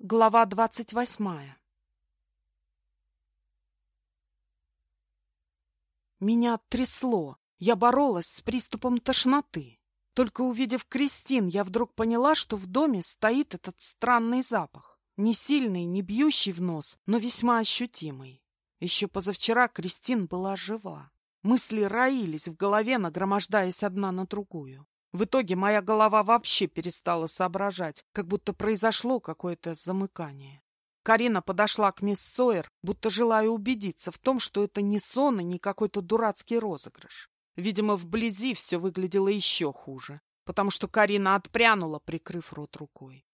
Глава двадцать восьмая Меня трясло. Я боролась с приступом тошноты. Только увидев Кристин, я вдруг поняла, что в доме стоит этот странный запах. Не сильный, не бьющий в нос, но весьма ощутимый. Еще позавчера Кристин была жива. Мысли роились в голове, нагромождаясь одна на другую. В итоге моя голова вообще перестала соображать, как будто произошло какое-то замыкание. Карина подошла к мисс Сойер, будто желая убедиться в том, что это не сон и не какой-то дурацкий розыгрыш. Видимо, вблизи все выглядело еще хуже, потому что Карина отпрянула, прикрыв рот рукой.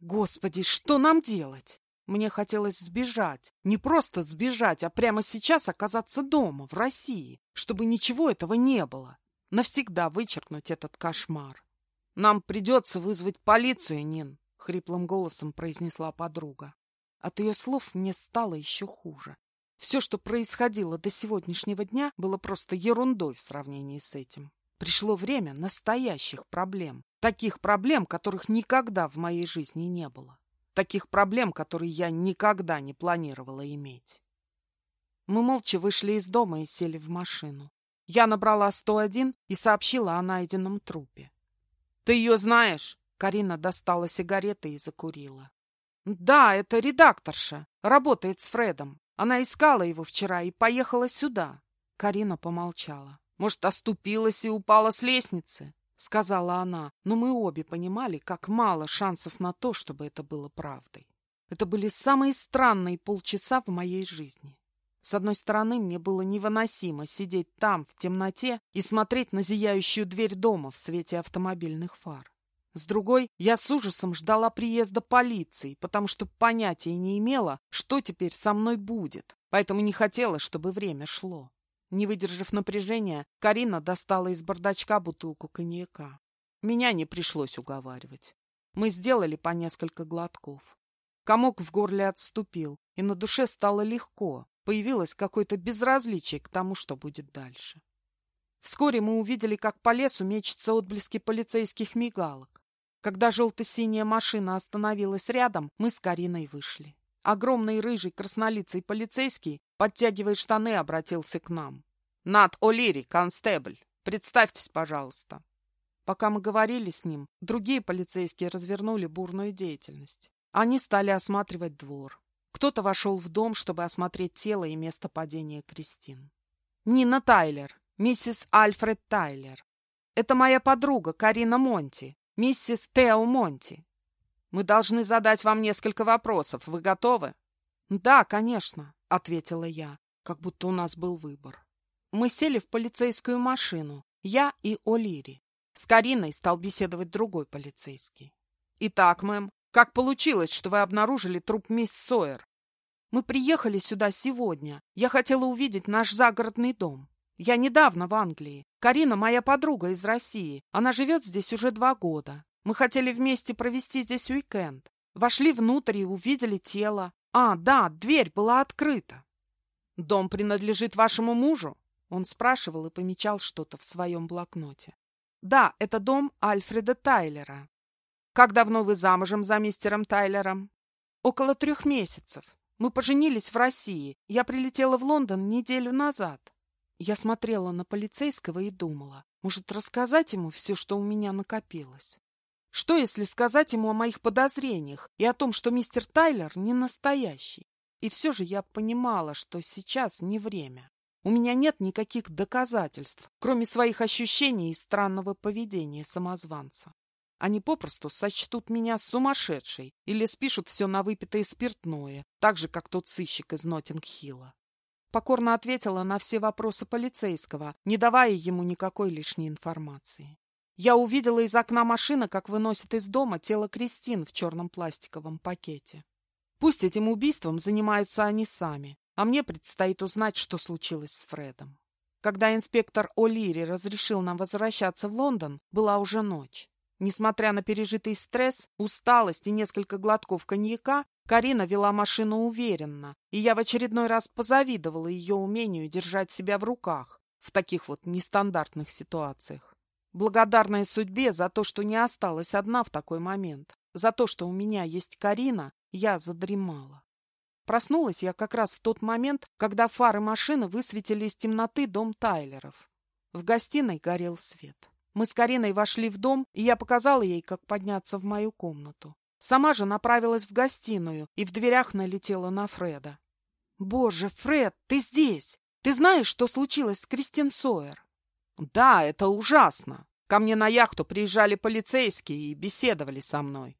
«Господи, что нам делать?» Мне хотелось сбежать. Не просто сбежать, а прямо сейчас оказаться дома, в России, чтобы ничего этого не было навсегда вычеркнуть этот кошмар. «Нам придется вызвать полицию, Нин», — хриплым голосом произнесла подруга. От ее слов мне стало еще хуже. Все, что происходило до сегодняшнего дня, было просто ерундой в сравнении с этим. Пришло время настоящих проблем. Таких проблем, которых никогда в моей жизни не было. Таких проблем, которые я никогда не планировала иметь. Мы молча вышли из дома и сели в машину. Я набрала 101 и сообщила о найденном трупе. «Ты ее знаешь?» Карина достала сигареты и закурила. «Да, это редакторша. Работает с Фредом. Она искала его вчера и поехала сюда». Карина помолчала. «Может, оступилась и упала с лестницы?» Сказала она, но мы обе понимали, как мало шансов на то, чтобы это было правдой. Это были самые странные полчаса в моей жизни. С одной стороны, мне было невыносимо сидеть там, в темноте, и смотреть на зияющую дверь дома в свете автомобильных фар. С другой, я с ужасом ждала приезда полиции, потому что понятия не имела, что теперь со мной будет, поэтому не хотела, чтобы время шло. Не выдержав напряжения, Карина достала из бардачка бутылку коньяка. Меня не пришлось уговаривать. Мы сделали по несколько глотков. Комок в горле отступил, и на душе стало легко, Появилось какое-то безразличие к тому, что будет дальше. Вскоре мы увидели, как по лесу мечутся отблески полицейских мигалок. Когда желто-синяя машина остановилась рядом, мы с Кариной вышли. Огромный рыжий краснолицый полицейский, подтягивая штаны, обратился к нам. «Над О'Лири, констебль, представьтесь, пожалуйста». Пока мы говорили с ним, другие полицейские развернули бурную деятельность. Они стали осматривать двор. Кто-то вошел в дом, чтобы осмотреть тело и место падения Кристин. Нина Тайлер, миссис Альфред Тайлер. Это моя подруга Карина Монти, миссис Тео Монти. Мы должны задать вам несколько вопросов. Вы готовы? Да, конечно, ответила я, как будто у нас был выбор. Мы сели в полицейскую машину, я и О'Лири. С Кариной стал беседовать другой полицейский. Итак, мэм, как получилось, что вы обнаружили труп мисс Сойер? Мы приехали сюда сегодня. Я хотела увидеть наш загородный дом. Я недавно в Англии. Карина моя подруга из России. Она живет здесь уже два года. Мы хотели вместе провести здесь уикенд. Вошли внутрь и увидели тело. А, да, дверь была открыта. Дом принадлежит вашему мужу? Он спрашивал и помечал что-то в своем блокноте. Да, это дом Альфреда Тайлера. Как давно вы замужем за мистером Тайлером? Около трех месяцев. Мы поженились в России. Я прилетела в Лондон неделю назад. Я смотрела на полицейского и думала, может, рассказать ему все, что у меня накопилось. Что, если сказать ему о моих подозрениях и о том, что мистер Тайлер не настоящий? И все же я понимала, что сейчас не время. У меня нет никаких доказательств, кроме своих ощущений и странного поведения самозванца. Они попросту сочтут меня сумасшедшей или спишут все на выпитое спиртное, так же, как тот сыщик из Ноттинг-Хилла. Покорно ответила на все вопросы полицейского, не давая ему никакой лишней информации. Я увидела из окна машины, как выносят из дома тело Кристин в черном пластиковом пакете. Пусть этим убийством занимаются они сами, а мне предстоит узнать, что случилось с Фредом. Когда инспектор О'Лири разрешил нам возвращаться в Лондон, была уже ночь. Несмотря на пережитый стресс, усталость и несколько глотков коньяка, Карина вела машину уверенно, и я в очередной раз позавидовала ее умению держать себя в руках в таких вот нестандартных ситуациях. Благодарная судьбе за то, что не осталась одна в такой момент, за то, что у меня есть Карина, Я задремала. Проснулась я как раз в тот момент, когда фары машины высветили из темноты дом Тайлеров. В гостиной горел свет. Мы с Кариной вошли в дом, и я показала ей, как подняться в мою комнату. Сама же направилась в гостиную и в дверях налетела на Фреда. «Боже, Фред, ты здесь! Ты знаешь, что случилось с Кристин Сойер?» «Да, это ужасно. Ко мне на яхту приезжали полицейские и беседовали со мной».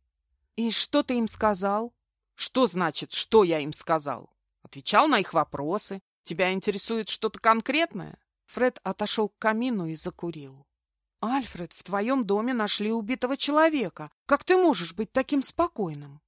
«И что ты им сказал?» «Что значит, что я им сказал?» «Отвечал на их вопросы. Тебя интересует что-то конкретное?» Фред отошел к камину и закурил. «Альфред, в твоем доме нашли убитого человека. Как ты можешь быть таким спокойным?»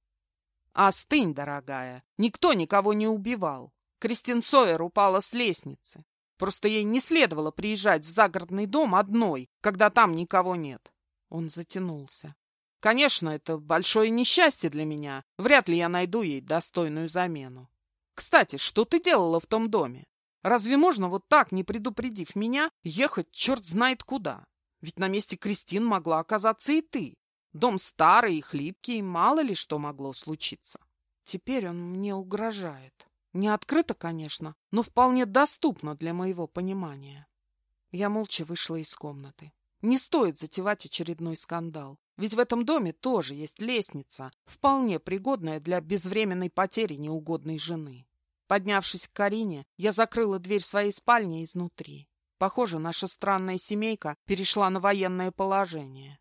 «Остынь, дорогая. Никто никого не убивал. Кристин Сойер упала с лестницы. Просто ей не следовало приезжать в загородный дом одной, когда там никого нет». Он затянулся. «Конечно, это большое несчастье для меня. Вряд ли я найду ей достойную замену. Кстати, что ты делала в том доме? Разве можно вот так, не предупредив меня, ехать черт знает куда?» Ведь на месте Кристин могла оказаться и ты. Дом старый и хлипкий, мало ли что могло случиться. Теперь он мне угрожает. Не открыто, конечно, но вполне доступно для моего понимания. Я молча вышла из комнаты. Не стоит затевать очередной скандал. Ведь в этом доме тоже есть лестница, вполне пригодная для безвременной потери неугодной жены. Поднявшись к Карине, я закрыла дверь своей спальни изнутри. Похоже, наша странная семейка перешла на военное положение.